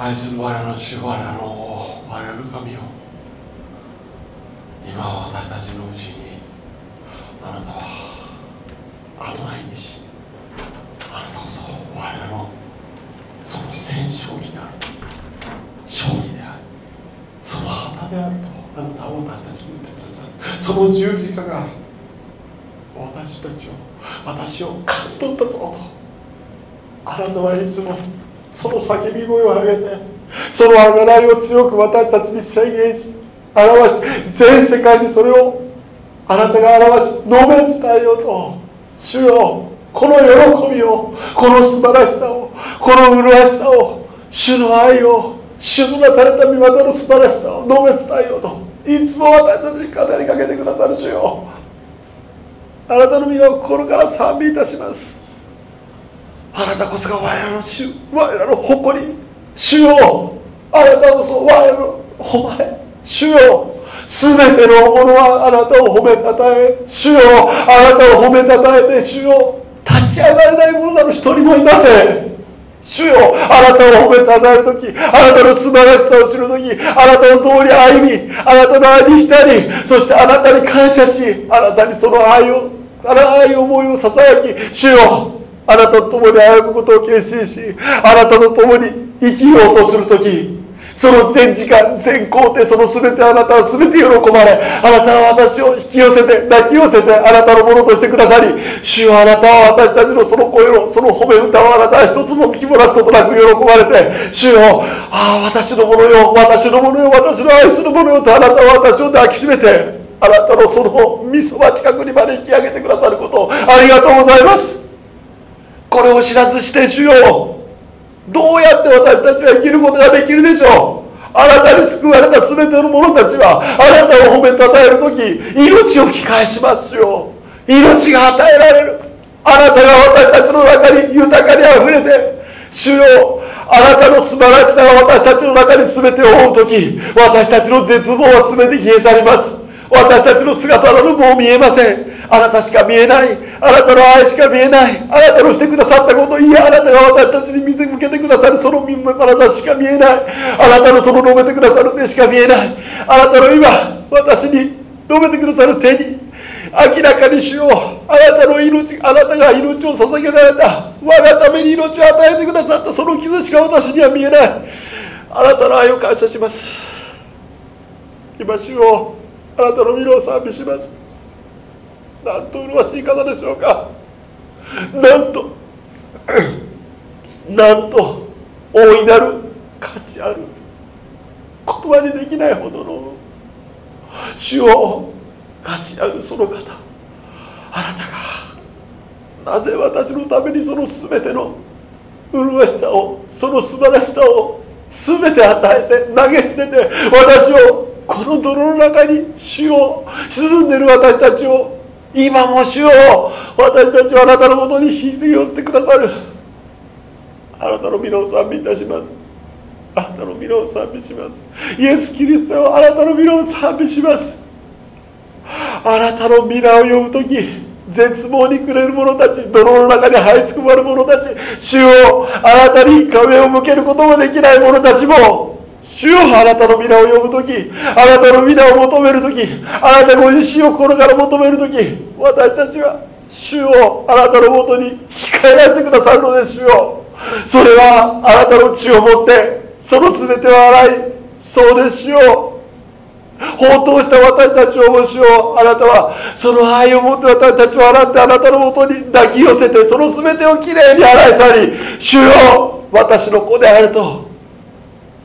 愛する我らの主我らの我らの神よ今私たちのうちにあなたはアドナイにしあなたこそ我らのその戦勝義である勝利である。その旗であるとあなたは私たちに言ってください。その十字架が私たちを私を勝ち取ったぞと。あなたはいつもその叫び声を上げてそのあがらいを強く私たちに宣言し表し全世界にそれをあなたが表し述べ伝えようと主よこの喜びをこの素晴らしさをこの麗しさを主の愛を主のなされた御業の素晴らしさを述べ伝えようといつも私たちに語りかけてくださる主よ。あなたの皆を心から賛美いたします。あなたこそが我らの主我らの誇り主よあなたこそ我らの誉れ主よすべてのものはあなたを褒めたたえ主よあなたを褒めたたえて主よ立ち上がれない者など一人もいません。主よあなたを褒めたたえる時あなたの素晴らしさを知る時あなたの通り歩みあなたの愛に浸りそしてあなたに感謝しあなたにその愛をあなたの思いをささやき主よあなたと共に歩むことを決心しあなたと共に生きようとする時その全時間全工程その全てあなたは全て喜ばれあなたは私を引き寄せて抱き寄せてあなたのものとしてくださり主よあなたは私たちのその声をその褒め歌をあなたは一つも聞き漏らすことなく喜ばれて主よああ私のものよ私のものよ私の愛するものよとあなたは私を抱きしめてあなたのその味噌場近くにまで引き上げてくださることをありがとうございます。これを知らずして主よどうやって私たちは生きることができるでしょう。あなたに救われた全ての者たちはあなたを褒めたたえる時命を吹き返しますよ。命が与えられる。あなたが私たちの中に豊かにあふれて主よあなたの素晴らしさが私たちの中に全てを覆う時私たちの絶望は全て消え去ります。私たちの姿などもう見えません。あなたしか見えない。あなたの愛しか見えない。あなたのしてくださったこといや。あなたが私たちに見て向けてくださる。その眼差ししか見えない。あなたのその述べてくださる手しか見えない。あなたの今私に述べてくださる手に明らかにしよう。あなたの命あなたが命を捧げられた。我がために命を与えてくださった。その傷しか私には見えない。あなたの愛を感謝します。今しよう。あなたの皆を賛美します。なんと麗しい方でしょうか。なんと なんと大いなる価値ある。言葉にできないほどの主を価値あるその方。あなたがなぜ私のためにその全ての麗しさをその素晴らしさを全て与えて投げ捨てて私をこの泥の中に主を沈んでる私たちを今も主を私たちはあなたのもとに引き寄せてくださる。あなたの皆を賛美いたします。あなたの皆を賛美します。イエス・キリストよあなたの皆を賛美します。あなたの皆を呼ぶ時絶望にくれる者たち泥の中に這いつくばる者たち主をあなたに壁を向けることもできない者たちも主よあなたの皆を呼ぶ時あなたの皆を求める時あなたご自身を心から求める時私たちは主をあなたのもとに控えらせてくださるのです主よ。それはあなたの血を持ってその全てを洗いそうです主よ。放蕩した私たちをもしよあなたはその愛を持って私たちを洗ってあなたのもとに抱き寄せてその全てをきれいに洗い去り主よ私の子であると。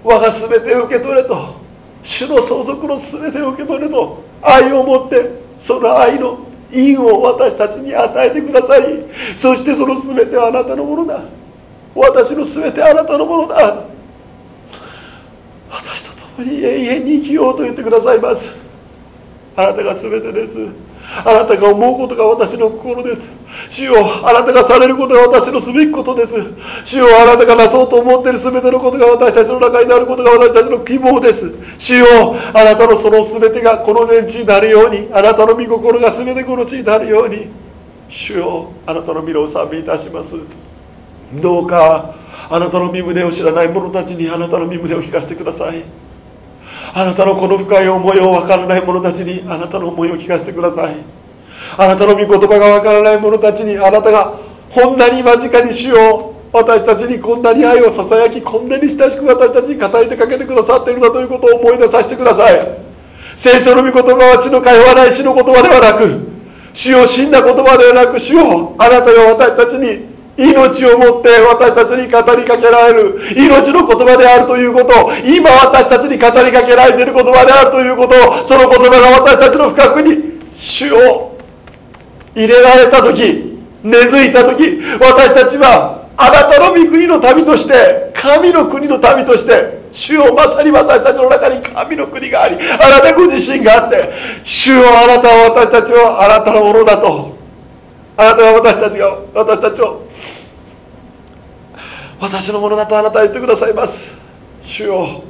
我が全てを受け取れと。主の相続の全てを受け取れと。愛を持ってその愛の因を私たちに与えてください。そしてその全てはあなたのものだ。私の全てはあなたのものだ。私と共に永遠に生きようと言ってくださいます。あなたが全てです。あなたが思うことが私の心です。主よあなたがされることが私のすべきことです。主よあなたがなそうと思っている全てのことが私たちの中になることが私たちの希望です。主よあなたのその全てがこの年地になるようにあなたの御心が全てこの地になるように。主よあなたの御を賛美いたします。どうかあなたの身胸を知らない者たちにあなたの身胸を聞かせてください。あなたのこの深い思いを分からない者たちにあなたの思いを聞かせてください。あなたの御言葉が分からない者たちにあなたがこんなに間近に主よ私たちにこんなに愛をささやきこんなに親しく私たちに語りてかけてくださっているんだということを思い出させてください。聖書の御言葉は血の通わない死の言葉ではなく主よ死んだ言葉ではなく主よあなたが私たちに命をもって私たちに語りかけられる。命の言葉であるということ。今私たちに語りかけられている言葉であるということ。その言葉が私たちの深くに主を入れられた時根付いた時私たちはあなたの御国の民として神の国の民として主よまさに私たちの中に神の国がありあなたご自身があって主よあなたは私たちはあなたのものだと。あなたは私たちが私たちを私のものだとあなたは言ってくださいます。主よ。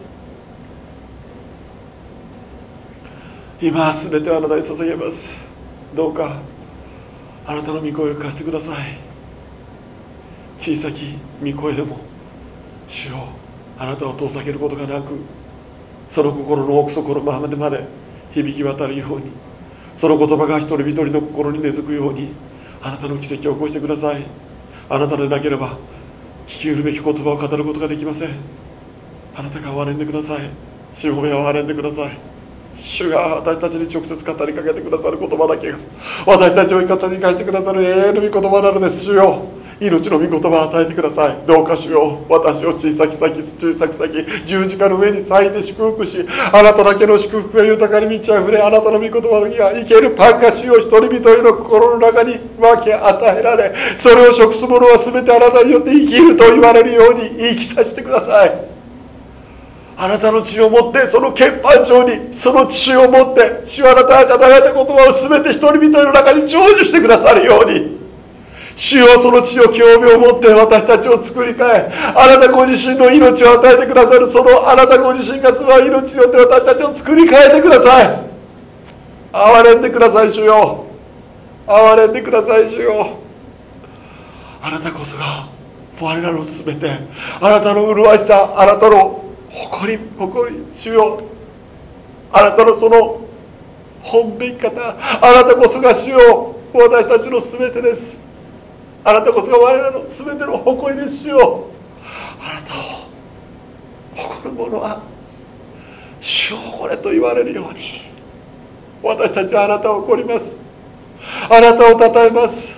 今は全てあなたに捧げます。どうかあなたの御声を聞かせてください。小さき御声でも主よあなたを遠ざけることがなくその心の奥底のままでまで響き渡るようにその言葉が一人一人の心に根付くようにあなたの奇跡を起こしてください。あなたでなければ聞きうるべき言葉を語ることができません。あなたが憐れんでください。主を憐れんでください。主が私たちに直接語りかけてくださる言葉だけが私たちを味方に返してくださる永遠の御言葉なのです。主よ。命の御言葉を与えてください。どうか主よう。私を小さき先小さき先十字架の上に咲いて祝福しあなただけの祝福が豊かに満ち溢れあなたの御言葉には生けるパンが主よ一人一人の心の中に分け与えられそれを食す者は全てあなたによって生きると言われるように生きさせてください。あなたの血を持ってその欠板上にその血を持って主はあなたが語られた言葉を全て一人一人の中に成就してくださるように。主よその血を興味を持って私たちを作り変えあなたご自身の命を与えてくださるそのあなたご自身が住まう命によって私たちを作り変えてください。憐れんでください主よ。憐れんでください主よ。あなたこそが我らの全てあなたの麗しさあなたの誇り誇り主よ。あなたのその本べき方あなたこそが主よ。私たちの全てです。あなたこそが我らの全ての誇りですよ。あなたを誇る者は主を誇れと言われるように。私たちはあなたを誇ります。あなたを称えます。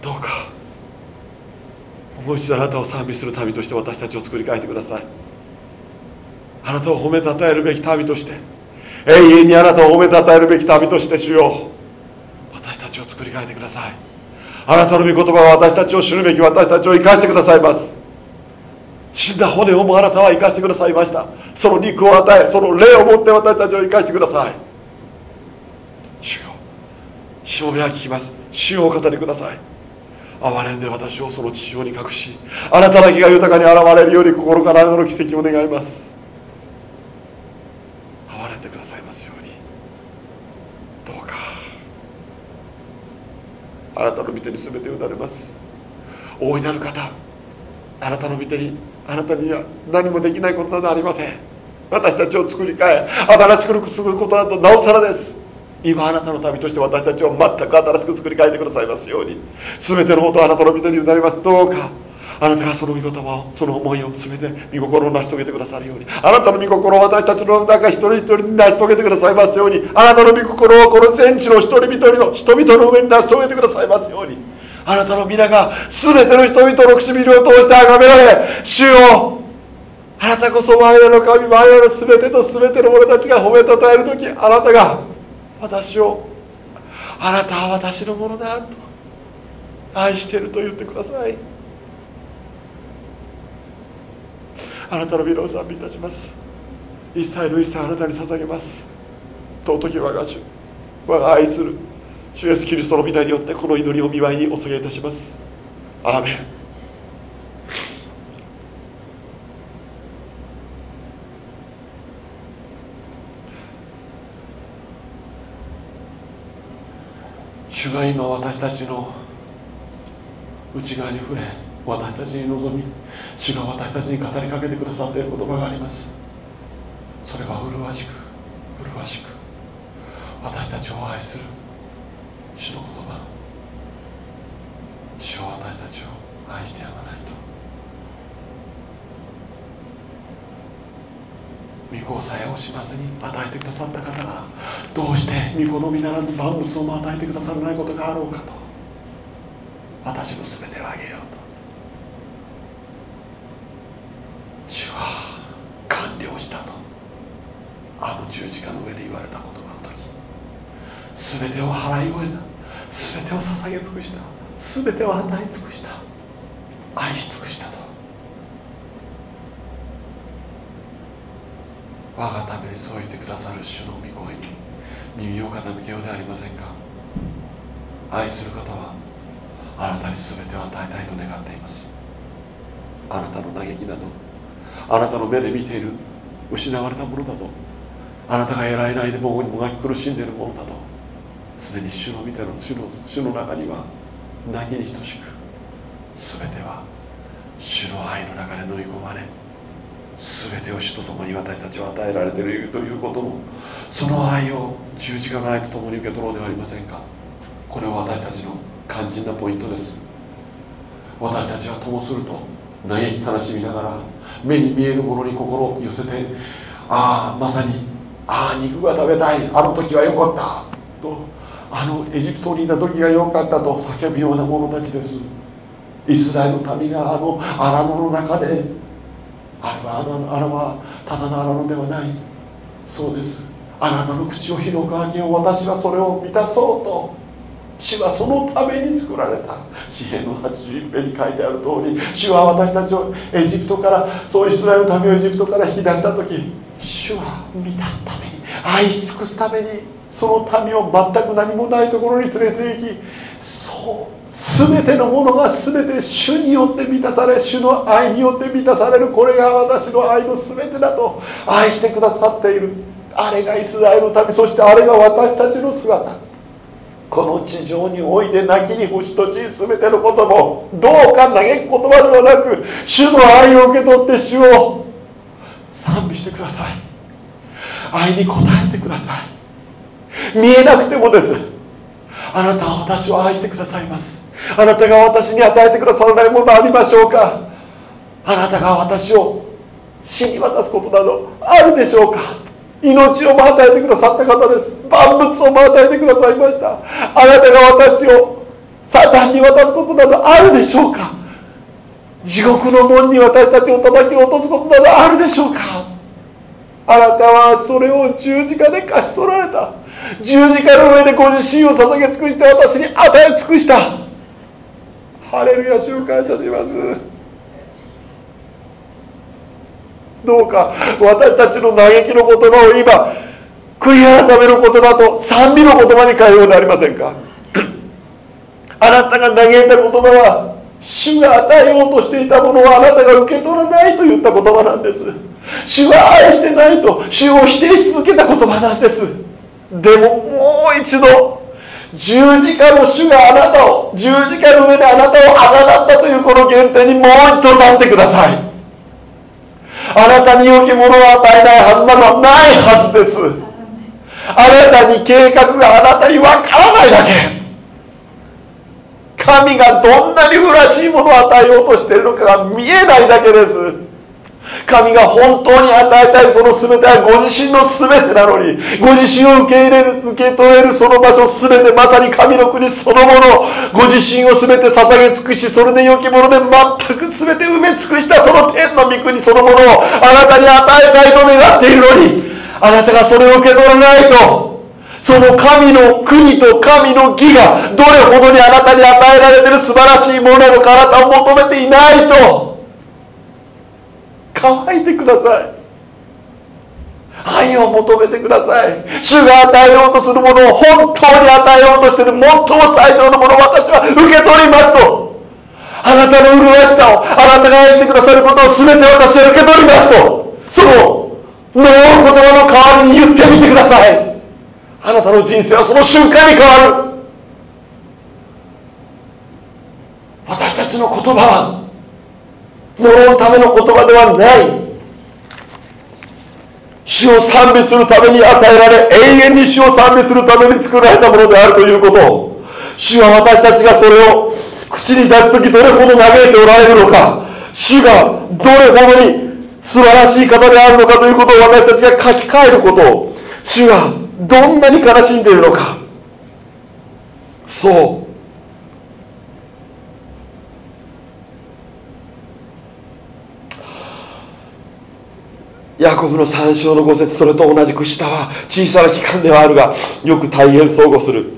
どうかもう一度あなたを賛美する民として私たちを作り変えてください。あなたを褒めたたえるべき民として永遠にあなたを褒めたたえるべき民として主よ。私たちを作り変えてください。あなたの御言葉は私たちを知るべき私たちを生かしてくださいます。死んだ骨をもあなたは生かしてくださいました。その肉を与えその霊を持って私たちを生かしてください主よ主を目は聞きます。主をお語りください。憐れんで私をその地上に隠しあなただけが豊かに現れるように心からの奇跡を願います。哀れてくださいますように。どうかあなたの御手に全て打たれます。大いなる方あなたの御手にあなたには何もできないことなどありません。私たちを作り変え新しく作ることなどなおさらです。今あなたの民として私たちを全く新しく作り変えてくださいますように。全てのことをあなたの御手になります。どうかあなたがその御言葉をその思いを全て御心を成し遂げてくださるようにあなたの御心を私たちの中一人一人に成し遂げてくださいますようにあなたの御心をこの全地の一人一人の人々の上に成し遂げてくださいますようにあなたの皆が全ての人々の唇を通して崇められ主よあなたこそ我らの神我らの全てと全ての者たちが褒めたたえる時あなたが私をあなたは私のものだと愛していると言ってください。あなたの皆を賛美いたします。一切の一切あなたに捧げます。尊き我が主我が愛する主イエスキリストの皆によってこの祈りを見舞いにお告げいたします。アーメン。主が今私たちの内側に触れ私たちに望み主が私たちに語りかけてくださっている言葉があります。それは麗しく麗しく私たちを愛する主の言葉。主は私たちを愛してやまないと。御子さえ惜しまずに与えてくださった方がどうして御子のみならず万物をも与えてくださらないことがあろうかと私の全てをあげようと主は完了したとあの十字架の上で言われた言葉の時全てを払い終えた。全てを捧げ尽くした。全てを与え尽くした。愛し尽くしたと。我がためにそう言ってくださる主の御声に耳を傾けようではありませんか。愛する方はあなたに全てを与えたいと願っています。あなたの嘆きなどあなたの目で見ている失われたものだとあなたが偉いないでももがき苦しんでいるものだとすでに主の見てる主の主の中には泣きに等しく全ては主の愛の中で飲み込まれ全てを主と共に私たちは与えられているということもその愛を十字架の愛と共に受け取ろうではありませんか。これは私たちの肝心なポイントです。私たちはともすると嘆き悲しみながら目に見えるものに心を寄せてああまさにああ肉が食べたい。あの時はよかったとあのエジプトにいた時がよかったと叫ぶような者たちです。イスラエルの民があの荒野の中であれはあの荒はただの荒野ではない。そうです。あなたの口を広く開けよう私はそれを満たそうと。主はそのために作られた。詩篇の81編に書いてある通り主は私たちをエジプトからそうイスラエルの民をエジプトから引き出した時主は満たすために愛し尽くすためにその民を全く何もないところに連れて行きそう全てのものが全て主によって満たされ主の愛によって満たされるこれが私の愛の全てだと愛してくださっている。あれがイスラエルの民そしてあれが私たちの姿。この地上において泣きに星と地全てのこともどうか嘆く言葉ではなく主の愛を受け取って主を賛美してください。愛に応えてください。見えなくてもです。あなたは私を愛してくださいます。あなたが私に与えてくださらないものありましょうか。あなたが私を死に渡すことなどあるでしょうか。命をも与えてくださった方です。万物をも与えてくださいました。あなたが私をサタンに渡すことなどあるでしょうか。地獄の門に私たちを叩き落とすことなどあるでしょうか。あなたはそれを十字架で勝ち取られた。十字架の上でご自身を捧げ尽くして私に与え尽くした。ハレルヤ主を感謝します。どうか私たちの嘆きの言葉を今悔い改める言葉と賛美の言葉に変えようでありませんか。あなたが嘆いた言葉は主が与えようとしていたものをあなたが受け取らないと言った言葉なんです。主は愛してないと主を否定し続けた言葉なんです。でももう一度十字架の主があなたを十字架の上であなたをあがなったというこの原点にもう一度立ってください。あなたに良きものを与えないはずなどないはずです。あなたに計画があなたにわからないだけ。神がどんなに不らしいものを与えようとしているのかが見えないだけです。神が本当に与えたいその全てはご自身の全てなのにご自身を受け入れる受け取れるその場所全てまさに神の国そのもの。ご自身を全て捧げ尽くしそれで良きもので全く全て埋め尽くしたその天の御国そのものをあなたに与えたいと願っているのにあなたがそれを受け取らないとその神の国と神の義がどれほどにあなたに与えられている素晴らしいものなのかあなたを求めていないと。乾いてください。愛を求めてください。主が与えようとするものを本当に与えようとしている最も最上のものを私は受け取りますと。あなたの麗しさをあなたが愛してくださることを全て私は受け取りますと。その呪う言葉の代わりに言ってみてください。あなたの人生はその瞬間に変わる。私たちの言葉は呪うための言葉ではない。主を賛美するために与えられ永遠に主を賛美するために作られたものであるということ。を主は私たちがそれを口に出す時どれほど嘆いておられるのか。主がどれほどに素晴らしい方であるのかということを私たちが書き換えること。を主がどんなに悲しんでいるのか。そう。ヤコブの三章の五節それと同じく下は小さな期間ではあるがよく大変相互する。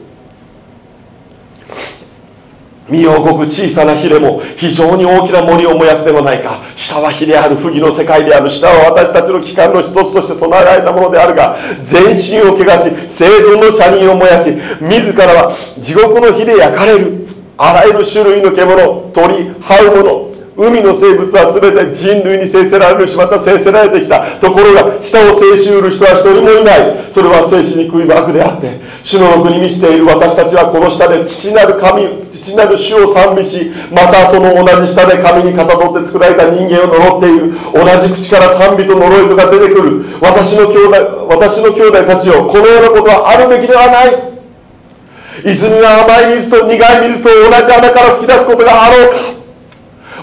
身を動く小さな火でも非常に大きな森を燃やすではないか。下は火である不義の世界である下は私たちの機関の一つとして備えられたものであるが全身を汚し生存の車輪を燃やし自らは地獄の火で焼かれる。あらゆる種類の獣鳥這うもの海の生物は全て人類に制せられるしまた制せられてきた。ところが舌を制しうる人は一人もいない。それは生死に食い悪であって主の奥に満ちている私たちはこの下で父なる神父なる主を賛美しまたその同じ下で神にかたどって作られた人間を呪っている。同じ口から賛美と呪いとが出てくる。私の兄弟私の兄弟たちよこのようなことはあるべきではない。泉が甘い水と苦い水と同じ穴から吹き出すことがあろうか。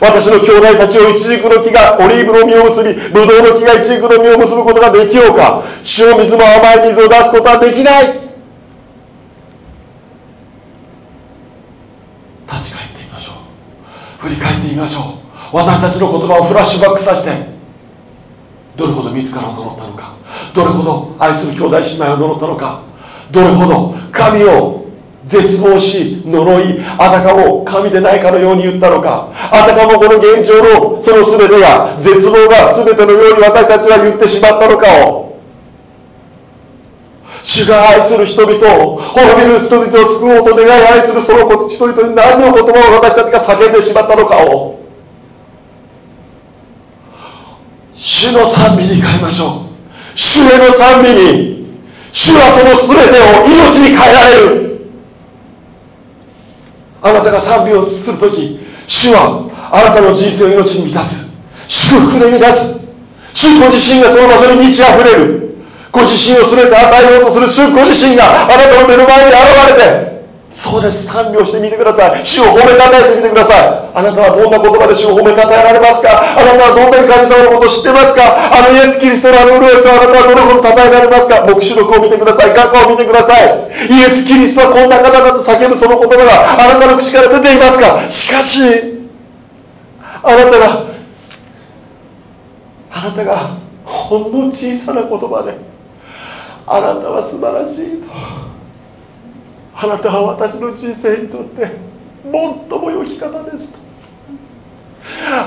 私の兄弟たちをイチジクの木がオリーブの実を結びブドウの木がイチジクの実を結ぶことができようか。塩水も甘い水を出すことはできない。立ち返ってみましょう。振り返ってみましょう。私たちの言葉をフラッシュバックさせてどれほど自らを呪ったのか。どれほど愛する兄弟姉妹を呪ったのか。どれほど神を絶望し呪いあたかも神でないかのように言ったのか。あたかもこの現状のその全てが絶望が全てのように私たちは言ってしまったのかを。主が愛する人々を滅びる人々を救おうと願い愛するその人々に何の言葉を私たちが叫んでしまったのかを。主の賛美に変えましょう。主への賛美に主はその全てを命に変えられる。あなたが賛美をする時主はあなたの人生を命に満たす。祝福で満たす。主ご自身がその場所に満ち溢れる。ご自身を全て与えようとする。主ご自身があなたの目の前に現れてそうです。賛美をしてみてください。主を褒めたたえてみてください。あなたはどんな言葉で主を褒めたたえられますか？あなたはどんなに神様のことを知ってますか？あのイエス・キリストのあのルエスをあなたはどれほどたたえられますか？黙示録を見てください。過去を見てください。イエス・キリストはこんな方だと叫ぶその言葉があなたの口から出ていますか？しかしあなたがあなたがほんの小さな言葉であなたは素晴らしいとあなたは私の人生にとって最も良き方です。と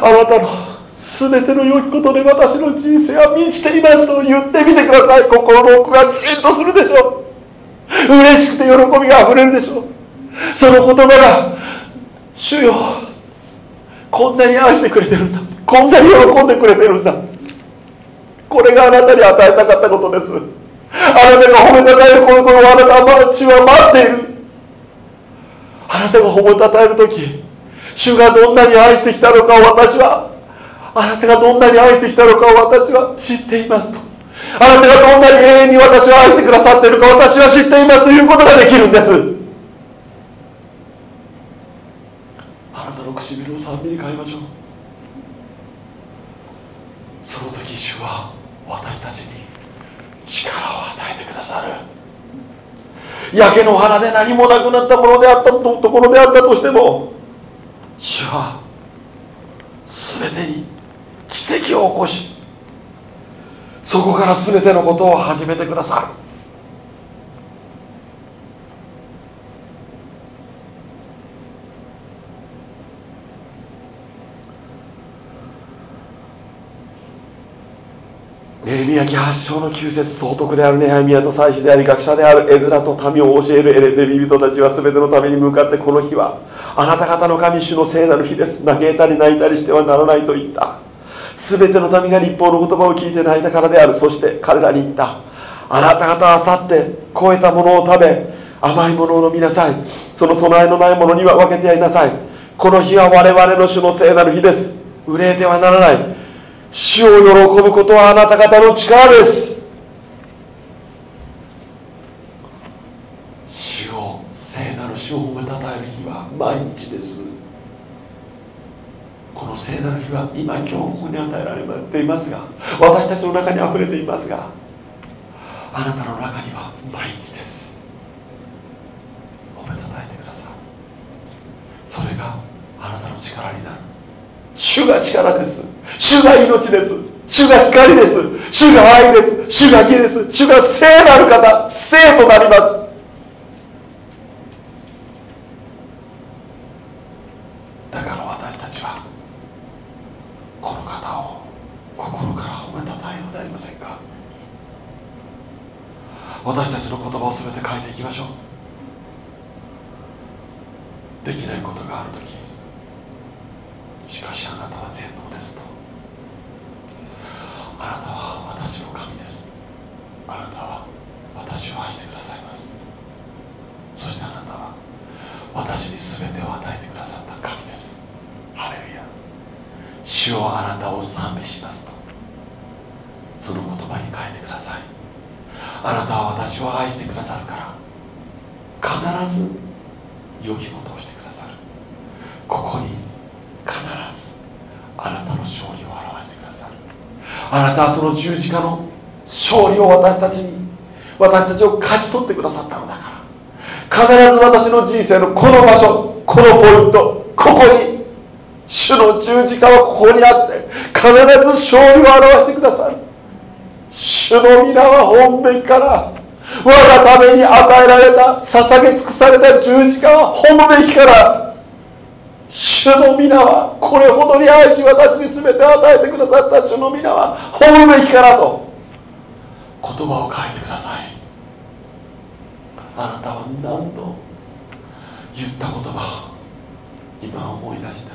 あなたの全ての良きことで私の人生は満ちていますと言ってみてください。心の奥がじんとするでしょう。嬉しくて喜びがあふれるでしょう。その言葉が主よこんなに愛してくれてるんだ。こんなに喜んでくれてるんだ。これがあなたに与えたかったことです。あなたが褒めたたえるこの頃あなたは主は待っている。あなたが褒めたたえる時主がどんなに愛してきたのかを私はあなたがどんなに愛してきたのかを私は知っていますと。あなたがどんなに永遠に私を愛してくださっているか私は知っていますということができるんです。あなたの唇を賛美に変えましょう。その時主は私たちに力を与えてくださる。焼け野原で何もなくなったものであったとところであったとしても主は全てに奇跡を起こしそこから全てのことを始めてくださる。ネヘミヤ記発祥の旧説総督であるネハミヤと祭司であり学者であるエズラと民を教えるエレレビ人たちは全てのために向かってこの日はあなた方の神主の聖なる日です。嘆いたり泣いたりしてはならないと言った。全ての民が立法の言葉を聞いて泣いたからである。そして彼らに言った。あなた方は去って超えたものを食べ甘いものを飲みなさい。その備えのないものには分けてやりなさい。この日は我々の主の聖なる日です。憂いてはならない。主を喜ぶことはあなた方の力です。主を聖なる主を褒めたたえる日は毎日です。この聖なる日は今今日ここに与えられていますが私たちの中にあふれていますがあなたの中には毎日です。褒めたたえてください。それがあなたの力になる。主が力です。主が命です。主が光です。主が愛です。主が義です。主が聖なる方。聖となります。だから私たちはこの方を心から褒めたたえようでありませんか。私たちの言葉を全て変えていきましょう。できないことがある時しかしあなたは全能ですと。あなたは私の神です。あなたは私を愛してくださいます。そしてあなたは私に全てを与えてくださった神です。ハレルヤ。主をあなたを賛美しますと。その言葉に変えてください。あなたは私を愛してくださるから必ず良きことをしてくださる。ここに必ずあなたの勝利を表してくださるあなたはその十字架の勝利を私たちに私たちを勝ち取ってくださったのだから。必ず私の人生のこの場所このポイントここに主の十字架はここにあって必ず勝利を表してくださる主の皆は本べきから我がために与えられた捧げ尽くされた十字架は本べきから主の皆はこれほどに愛し私に全て与えてくださった主の皆は褒むべきからと。言葉を変えてください。あなたは何度言った言葉今思い出した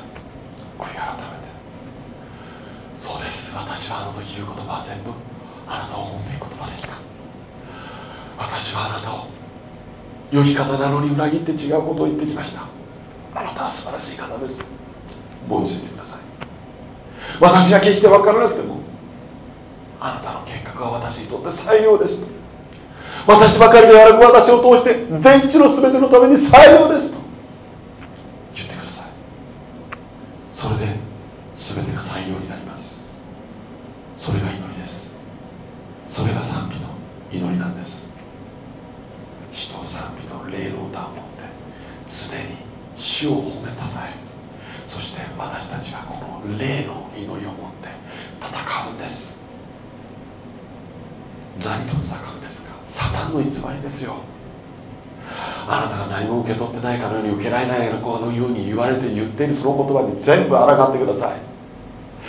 悔い改めて。そうです。私はあの時言う言葉は全部あなたを褒める言葉でした。私はあなたを良き方なのに裏切って違うことを言ってきました。あなたは素晴らしい方です。申し上げてください。私が決して分からなくてもあなたの計画は私にとって最良です私ばかりではなく私を通して全地の全てのために最良ですと。言ってください。それで全てが最良になります。それが祈りです。それが賛美と祈りなんです死と賛美と霊の歌を持って常に主を褒めたたえそして私たちはこの霊の祈りを持って戦うんです。何と戦うんですか？サタンの偽りですよ。あなたが何も受け取ってないかのように受けられないかのように言われて言っているその言葉に全部抗ってください。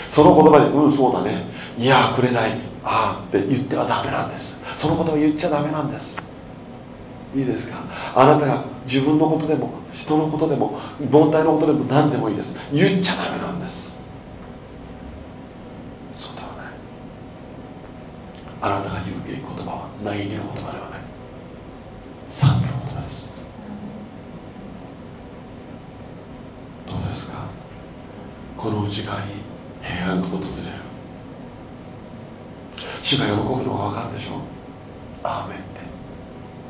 その言葉に「うんそうだね。いやくれない。ああ」って言ってはダメなんです。その言葉言っちゃダメなんです。いいですか？あなたが自分のことでも人のことでも問題のことでも何でもいいです。言っちゃダメなんです。そうではないあなたが言うべき言葉は嘆きの言葉ではない。賛美の言葉です。どうですか？この内側に平安が訪れる。主が喜ぶのが分かるでしょ？うアーメンって。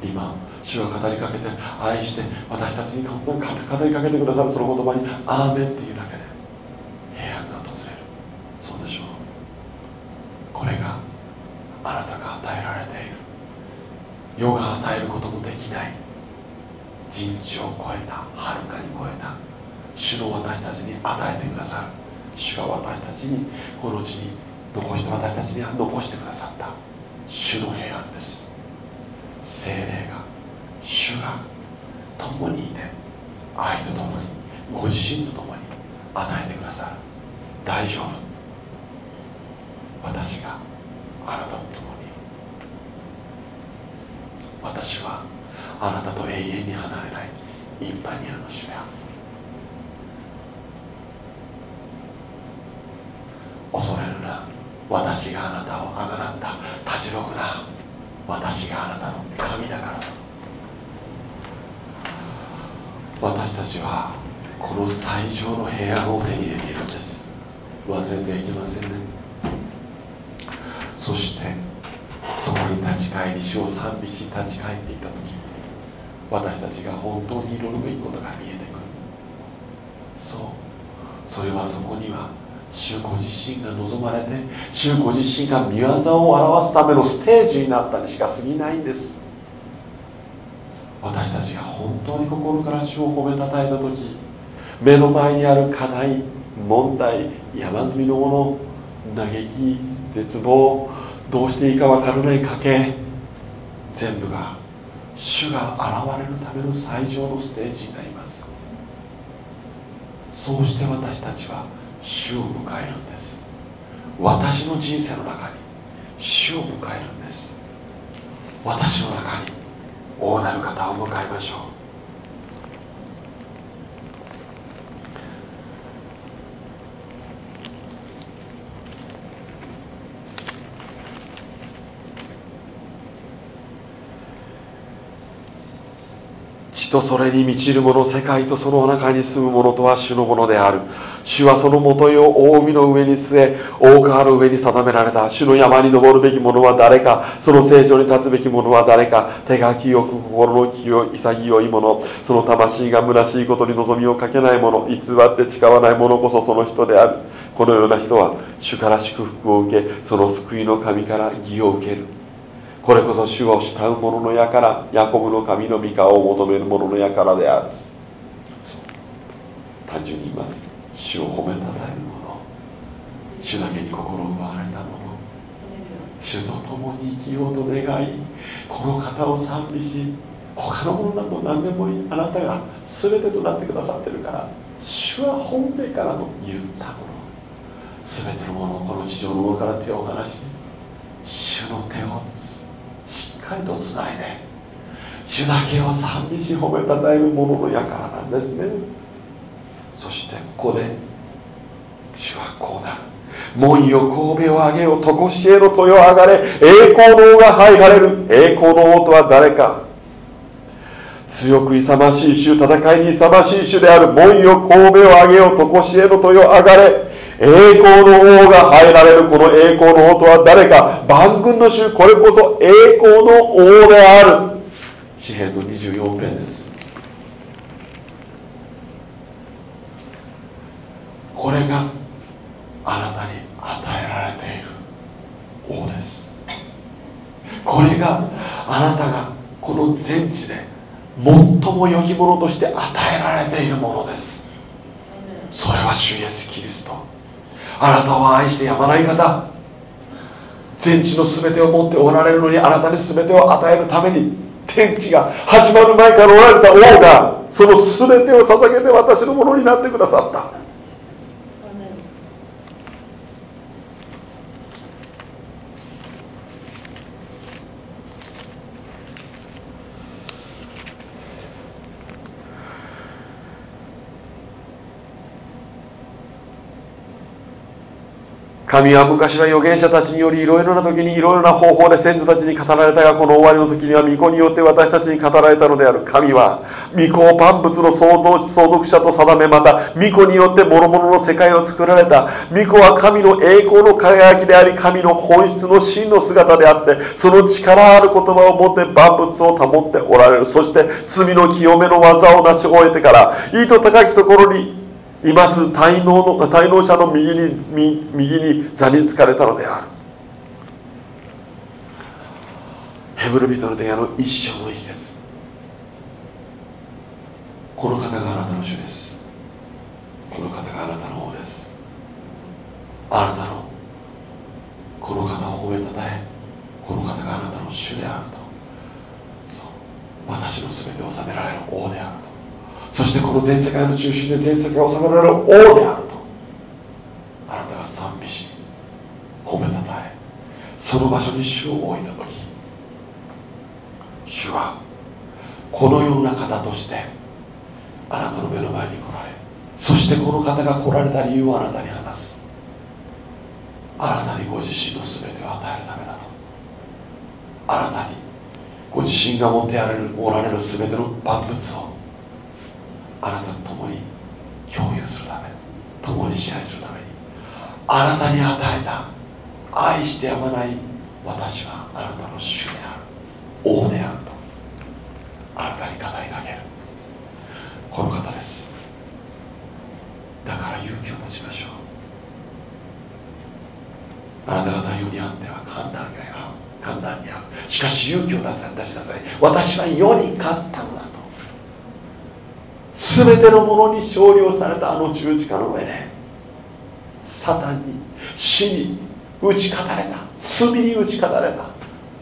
今主は語りかけて愛して私たちに本当に語りかけてくださるその言葉に「アーメン」っていうだけで平安が訪れる。そうでしょう。これがあなたが与えられている。世が与えることもできない。人知を超えたはるかに超えた。主の私たちに与えてくださる。主が私たちにこの地に残して私たちに残してくださった。主の平安です。精霊が主が共にいて愛と共にご自身と共に与えてくださる。大丈夫。私があなたと共に。私はあなたと永遠に離れないインパニアの主である。恐れるな。私があなたをあがらった。立ち退くな。私があなたの神だからだ私たちはこの最上の平安を手に入れているんです。忘れてはいけませんね。そしてそこに立ち返り主を賛美し立ち返っていた時私たちが本当に祈るべきことが見えてくる。そう。それはそこには主ご自身が望まれて主ご自身が見業を表すためのステージになったにしか過ぎないんです。私たちが本当に心から主を褒めたたえた時目の前にある課題問題山積みのもの嘆き絶望どうしていいか分からない賭け全部が主が現れるための最上のステージになります。そうして私たちは主を迎えるんです。私の人生の中に主を迎えるんです。私の中に大なる方を迎えましょう。とそれに満ちる者世界とその中に住む者とは主のものである。主はそのもとよ大海の上に据え大川の上に定められた。主の山に登るべき者は誰か。その聖書に立つべき者は誰か。手が清く心の清い潔い者その魂が虚しいことに望みをかけない者偽って誓わない者こそその人である。このような人は主から祝福を受けその救いの神から義を受ける。これこそ主を慕う者の輩ヤコブの神の御顔を求める者の輩である。単純に言います。主を褒めたたえる者主だけに心を奪われた者主と共に生きようと願いこの方を賛美し他のものなど何でもいいあなたが全てとなってくださってるから主は本命からと言ったもの全てのものをこの地上のものから手を離し主の手をしっかりとつないで主だけを賛美し褒めたたえるものの輩なんですね。ここで主はこうな門よ神戸を上げよとこしえの豊上がれ。栄光の王が拝られる。栄光の王とは誰か。強く勇ましい主戦いに勇ましい主である。門よ神戸を上げよとこしえの豊上がれ。栄光の王が入られる。この栄光の王とは誰か。万軍の主これこそ栄光の王である。詩篇の24編です。これがあなたに与えられている王です。これがあなたがこの全地で最も良きものとして与えられているものです。それは主イエスキリスト。あなたを愛してやまない方全地の全てを持っておられるのにあなたに全てを与えるために天地が始まる前からおられた王がその全てを捧げて私のものになってくださった。神は昔は預言者たちによりいろいろな時にいろいろな方法で先祖たちに語られたがこの終わりの時には御子によって私たちに語られたのである。神は御子を万物の創造相続者と定めまた御子によって諸々の世界を作られた。御子は神の栄光の輝きであり神の本質の真の姿であってその力ある言葉を持って万物を保っておられる。そして罪の清めの技を成し終えてから意図高きところにいます。滞納の滞納者の右に右に座につかれたのである。ヘブル人の手紙の一章の一節。この方があなたの主です。この方があなたの王です。あなたのこの方を褒めたたえこの方があなたの主であると。私の全てを治められる王であると。そしてこの全世界の中心で全世界を治められる王であると。あなたが賛美し褒めたたえその場所に主を置いた時主はこのような方としてあなたの目の前に来られそしてこの方が来られた理由をあなたに話す。あなたにご自身の全てを与えるためだと。あなたにご自身が持っておられる全ての万物をあなたと共に共有するため共に支配するためにあなたに与えた愛してやまない私はあなたの主である王であるとあなたに語りかける。この方です。だから勇気を持ちましょう。あなた方世にあっては簡単に合う簡単に合うしかし勇気を出しなさい。私は世に勝った全てのものに勝利をされたあの十字架の上でサタンに死に打ち勝たれた罪に打ち勝たれた。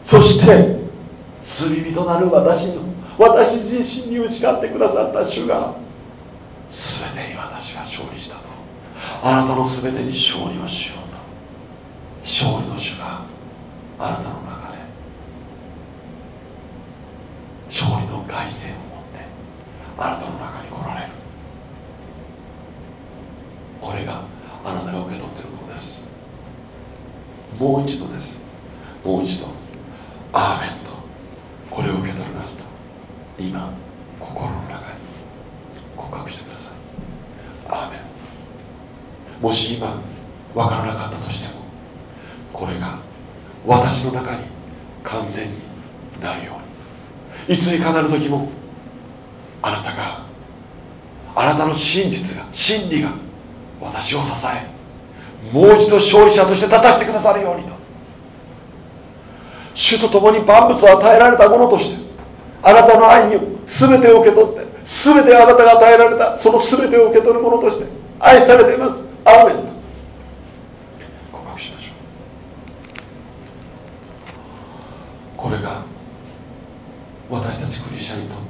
そして罪人となる私の私自身に打ち勝ってくださった主が全てに私が勝利したと。あなたの全てに勝利をしようと。勝利の主があなたの中で勝利の凱旋をあなたの中に来られる。これがあなたが受け取っていることです。もう一度です。もう一度アーメンとこれを受け取りますと今心の中に告白してください。アーメンもし今分からなかったとしてもこれが私の中に完全になるように。いついかなる時もあなたがあなたの真実が真理が私を支えもう一度勝利者として立たせてくださるようにと。主と共に万物を与えられたものとしてあなたの愛に全てを受け取って全てあなたが与えられたその全てを受け取るものとして愛されています。アーメン。と告白しましょう。これが私たちクリスチャンにとって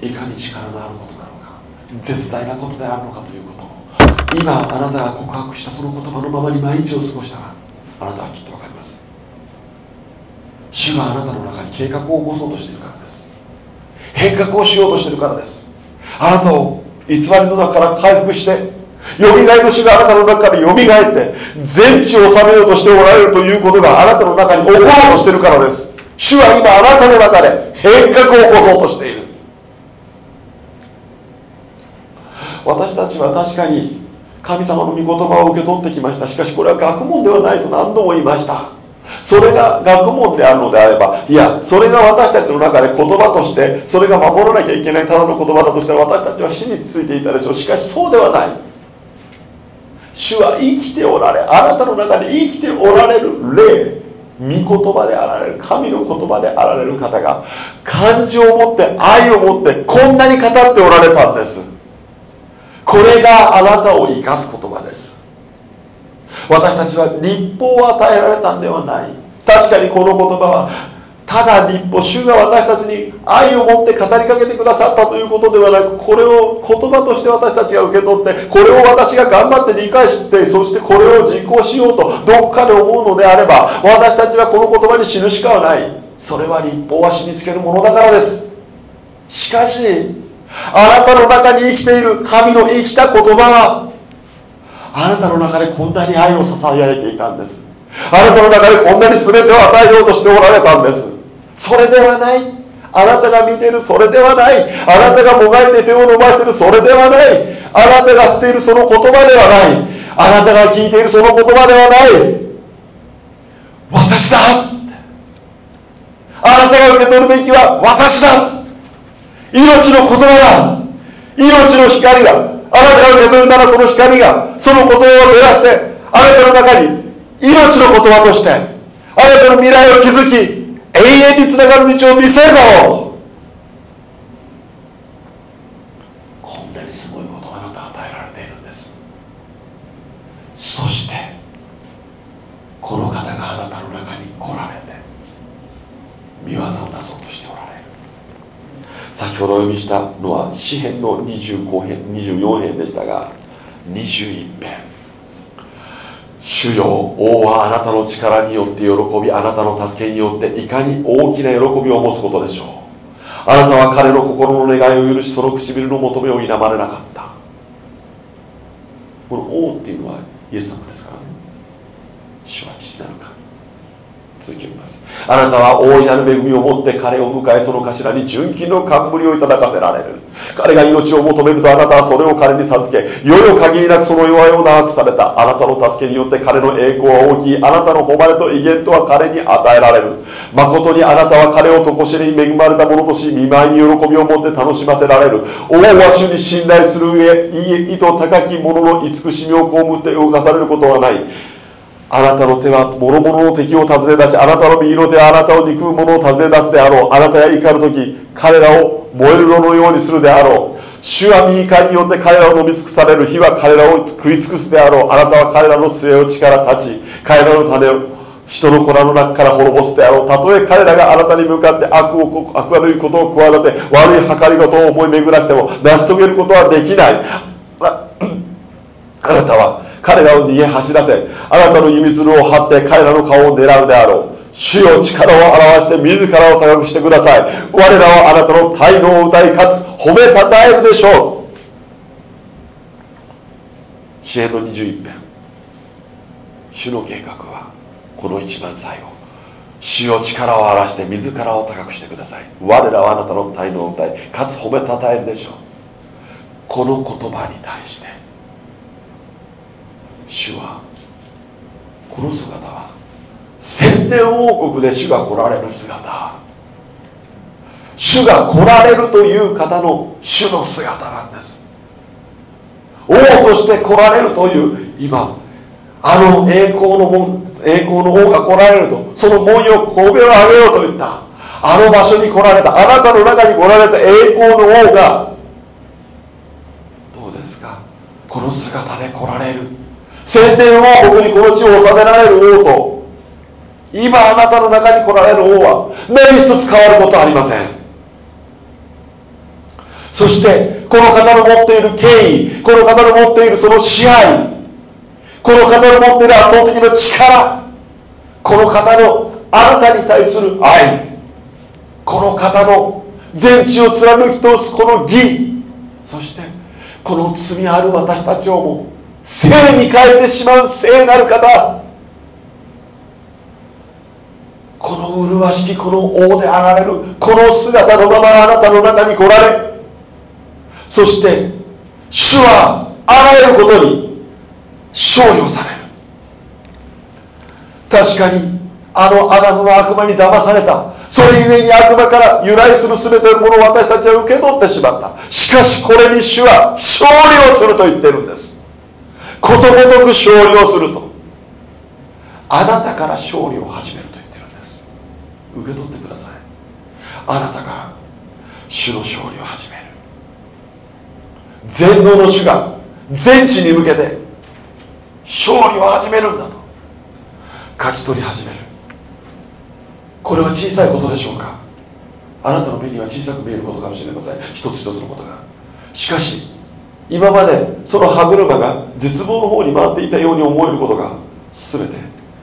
いかに力のあることなのか絶大なことであるのかということ今あなたが告白したその言葉のままに毎日を過ごしたらあなたはきっと分かります。主があなたの中に計画を起こそうとしているからです。変革をしようとしているからです。あなたを偽りの中から回復してよみがえの主があなたの中からよみがえって全地を治めようとしておられるということがあなたの中に起ころうとしているからです。主は今あなたの中で変革を起こそうとしている。私たちは確かに神様の御言葉を受け取ってきました。しかしこれは学問ではないと何度も言いました。それが学問であるのであればいやそれが私たちの中で言葉としてそれが守らなきゃいけないただの言葉だとしたら私たちは死についていたでしょう。しかしそうではない。主は生きておられあなたの中で生きておられる霊。御言葉であられる神の言葉であられる方が感情を持って愛を持ってこんなに語っておられたんです。これがあなたを生かす言葉です。私たちは立法を与えられたんではない。確かにこの言葉はただ立法主が私たちに愛を持って語りかけてくださったということではなくこれを言葉として私たちが受け取ってこれを私が頑張って理解してそしてこれを実行しようとどこかで思うのであれば私たちはこの言葉に死ぬしかはない。それは立法は死につけるものだからです。しかしあなたの中に生きている神の生きた言葉はあなたの中でこんなに愛をささやいていたんです。あなたの中でこんなに全てを与えようとしておられたんです。それではない。あなたが見ているそれではない。あなたがもがいて手を伸ばしているそれではない。あなたがしているその言葉ではない。あなたが聞いているその言葉ではない。私だ。あなたが受け取るべきは私だ。命の言葉だ。命の光が。あなたが受け取るならその光がその言葉を照らしてあなたの中に命の言葉としてあなたの未来を築き永遠につながる道を見せるぞ。こんなにすごいことがあなた与えられているんです。そしてこの方があなたの中に来られて見業をなそうとしておられる。先ほど読みしたのは詩編の25編24編でしたが21編。主よ王はあなたの力によって喜びあなたの助けによっていかに大きな喜びを持つことでしょう。あなたは彼の心の願いを許しその唇の求めを否まれなかった。この王っていうのはイエス様ですから。ね主は父なのか続きます。あなたは大いなる恵みを持って彼を迎えその頭に純金の冠をいただかせられる。彼が命を求めるとあなたはそれを彼に授け世々限りなくその弱いを長くされた。あなたの助けによって彼の栄光は大きい。あなたの誉れと威厳とは彼に与えられる。誠にあなたは彼を常しに恵まれた者とし見舞いに喜びを持って楽しませられる。王は主に信頼する上意図高き者の慈しみを被って動かされることはない。あなたの手は諸々の敵を訪ね出しあなたの右の手はあなたを憎む者を訪ね出すであろう。あなたが怒る時彼らを燃える炉のようにするであろう。主は右側によって彼らを飲み尽くされる。火は彼らを食い尽くすであろう。あなたは彼らの末を力立ち彼らの種を人の子らの中から滅ぼすであろう。たとえ彼らがあなたに向かって悪を悪悪いことを企て悪い計り事を思い巡らしても成し遂げることはできない。あ なたは彼らを逃げ走らせあなたの弓弦を張って彼らの顔を狙うであろう。主よ力を表して自らを高くしてください。我らはあなたの態度を歌いかつ褒めたたえるでしょう。支援の21編。主の計画はこの一番最後。主よ力を表して自らを高くしてください。我らはあなたの態度を歌いかつ褒めたたえるでしょう。この言葉に対して主はこの姿は千年王国で主が来られる姿。主が来られるという方の主の姿なんです。王として来られるという今あの栄光の門栄光の王が来られるとその門よ神戸を上げようと言った。あの場所に来られたあなたの中に来られた栄光の王がどうですか？この姿で来られる。聖典王国にこの地を治められる王と今あなたの中に来られる王は何一つ変わることはありません。そしてこの方の持っている権威この方の持っているその支配この方の持っている圧倒的な力この方のあなたに対する愛この方の全地を貫き通すこの義そしてこの罪ある私たちをも生に変えてしまう聖なる方。この麗しきこの王であられるこの姿のままあなたの中に来られそして主はあらゆることに勝利をされる。確かにあのアダムは悪魔に騙されたそれゆえに悪魔から由来する全てのものを私たちは受け取ってしまった。しかしこれに主は勝利をすると言ってるんです。ことごとく勝利をすると。あなたから勝利を始めると言ってるんです。受け取ってください。あなたから主の勝利を始める。全能の主が全地に向けて勝利を始めるんだと。勝ち取り始める。これは小さいことでしょうか。あなたの目には小さく見えることかもしれません。一つ一つのことが。しかし今までその歯車が絶望の方に回っていたように思えることが全て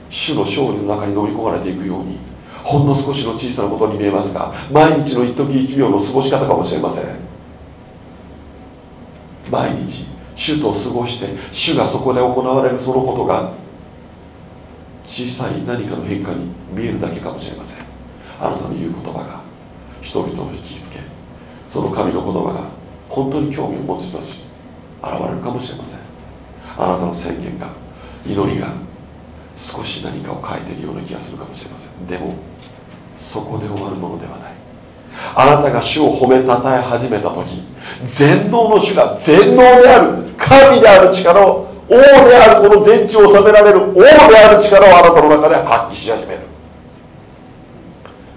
主の勝利の中に飲み込まれていくようにほんの少しの小さなことに見えますが毎日の一時一秒の過ごし方かもしれません。毎日主と過ごして主がそこで行われるそのことが小さい何かの変化に見えるだけかもしれません。あなたの言う言葉が人々を引きつけその神の言葉が本当に興味を持つ人たち現れるかもしれません。あなたの宣言が祈りが少し何かを変えているような気がするかもしれません。でもそこで終わるものではない。あなたが主を褒めたたえ始めた時全能の主が全能である神である力を王であるこの全地を治められる王である力をあなたの中で発揮し始める。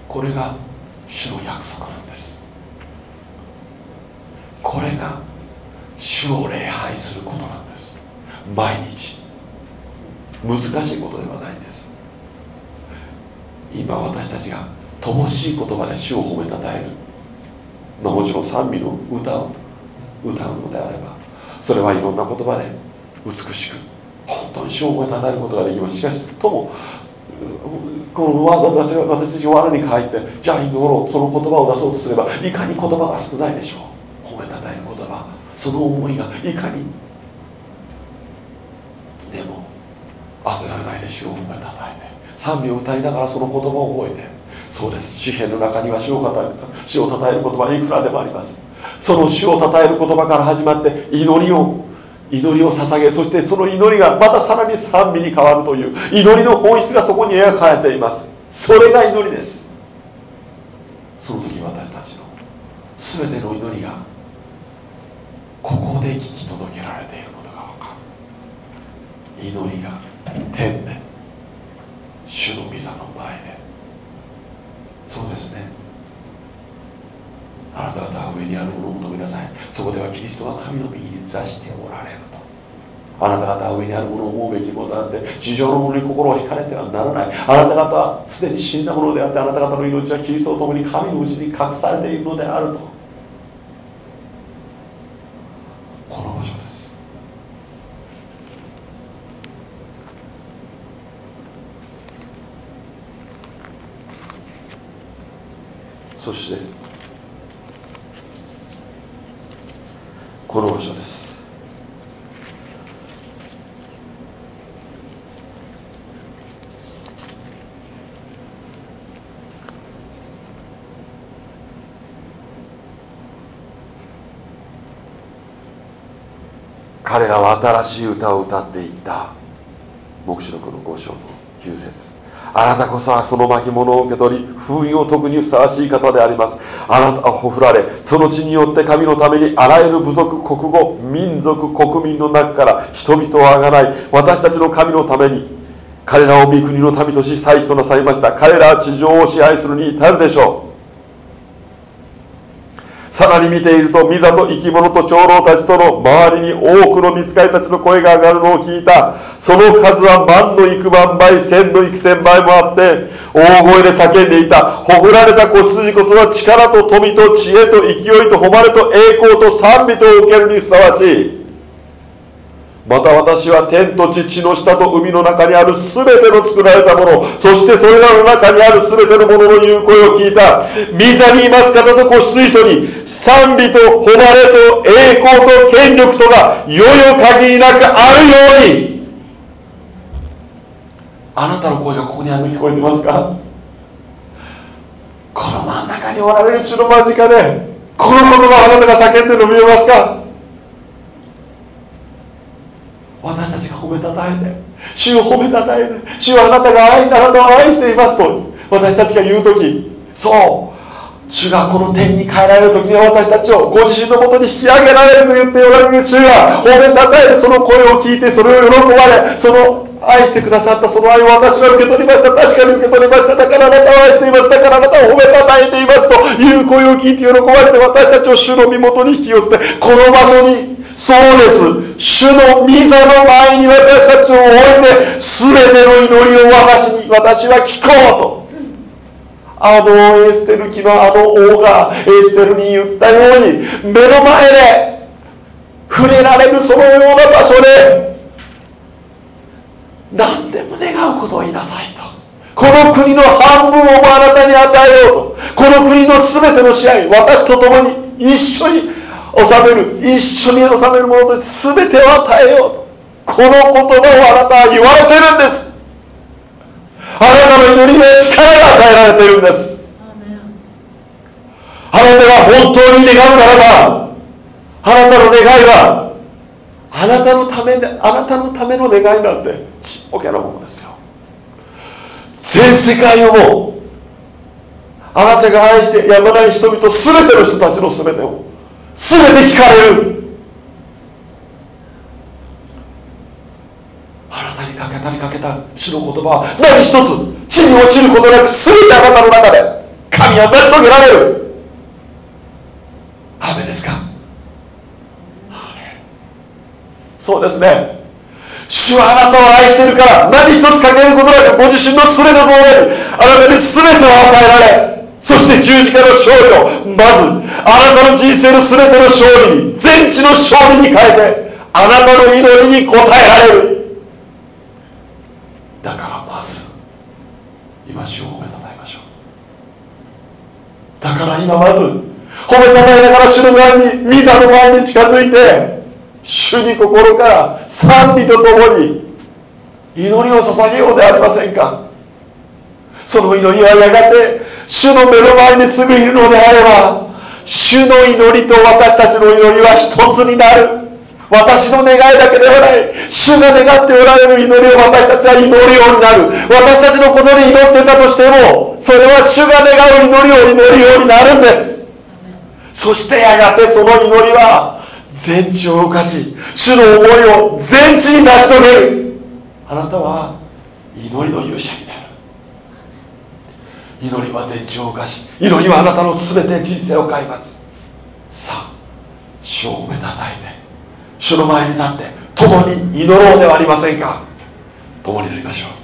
これが主の約束なんです。これが主を礼拝することなんです。毎日。難しいことではないんです。今私たちが乏しい言葉で主を褒めたたえる、まあ、もちろん賛美の歌を歌うのであればそれはいろんな言葉で美しく本当に主を褒めたたえることができます。しかしともこの私私たちを我に書いてじゃあ祈ろうその言葉を出そうとすればいかに言葉が少ないでしょう。その思いがいかにでも焦らないで主を褒めたたえて賛美を歌いながらその言葉を覚えて。そうです。詩篇の中には主を語る主を称える言葉はいくらでもあります。その主を称える言葉から始まって祈りを祈りを捧げそしてその祈りがまたさらに賛美に変わるという祈りの本質がそこに描かれています。それが祈りです。その時私たちの全ての祈りがここで聞き届けられていることが分かる。祈りが天で主の御座の前で。そうですね。あなた方は上にあるものを求めなさい。そこではキリストは神の右に座しておられると。あなた方は上にあるものを思うべきものなんて地上のものに心を惹かれてはならない。あなた方はすでに死んだものであってあなた方の命はキリストと共に神のうちに隠されているのであると。この場所です。そしてこの場所です。彼らは新しい歌を歌っていった。黙示録の5章の9節。あなたこそはその巻物を受け取り封印を解くにふさわしい方であります。あなたはほふられその地によって神のためにあらゆる部族国語民族国民の中から人々をあがない私たちの神のために。彼らを御国の民とし祭司となさいました。彼らは地上を支配するに至るでしょう。さらに見ているとミザと生き物と長老たちとの周りに多くの見つかりたちの声が上がるのを聞いた。その数は万の幾万倍千の幾千倍もあって大声で叫んでいた。ほぐられた子羊こそは力と富と知恵と勢いと誉れと栄光と賛美とを受けるにふさわしい。また私は天と地地の下と海の中にある全ての作られたもの。そしてそれらの中にある全てのものの言う声を聞いた。御座にいます方と子羊とに賛美と誉れと栄光と権力とがよよ限りなくあるように。あなたの声がここにあるの聞こえてますか？この真ん中におられる主の間近でこの言葉あなたが叫んでるの見えますか？私たちが褒めたたえて主を褒めたたえて主はあなたが愛あなたを愛していますと私たちが言う時そう主がこの天に帰られる時には私たちをご自身のもとに引き上げられると言っておられる。主が褒めたたえるその声を聞いてそれを喜ばれその愛してくださったその愛を私は受け取りました。確かに受け取りました。だからあなたを愛しています。だからあなたを褒めたたえていますという声を聞いて喜ばれて私たちを主の身元に引き寄せてこの場所にそうです。主の御座の前に私たちを置いて全ての祈りを私に私は聞こうと。あのエステル記のあの王がエステルに言ったように目の前で触れられるそのような場所で何でも願うことを言いなさいと。この国の半分をあなたに与えようと。この国の全ての支配私と共に一緒に収める。一緒に収めるもので全てを与えよう。とこの言葉をあなたは言われてるんです。あなたの祈りに力が与えられているんです。あなたが本当に願うならばあなたの願いはあなたのためであなたのための願いなんてちっぽけなものですよ。全世界をもあなたが愛してやまない人々全ての人たちの全てを全て聞かれる。あなたにかけたにかけた主の言葉は何一つ地に落ちることなく全てあなたの中で神は成し遂げられる。雨ですか？そうですね。主はあなたを愛しているから何一つかけることなくご自身の全てのものにあなたに全てを与えられそして十字架の勝利をまずあなたの人生の全ての勝利に全地の勝利に変えてあなたの祈りに応えられる。だからまず今主を褒めたたえましょう。だから今まず褒めたたえながら主の前にミザの前に近づいて主に心から賛美とともに祈りを捧げようではありませんか。その祈りはやがて主の目の前にすぐいるのであれば主の祈りと私たちの祈りは一つになる。私の願いだけではない。主が願っておられる祈りを私たちは祈るようになる。私たちのことで祈ってたとしてもそれは主が願う祈りを祈るようになるんです。そしてやがてその祈りは全地を動かし主の思いを全地に成し遂げる。あなたは祈りの勇者。に祈りは全地を犯し祈りはあなたの全て人生を変えます。さあ主をめたたいて主の前に立って共に祈ろうではありませんか。共に祈りましょう。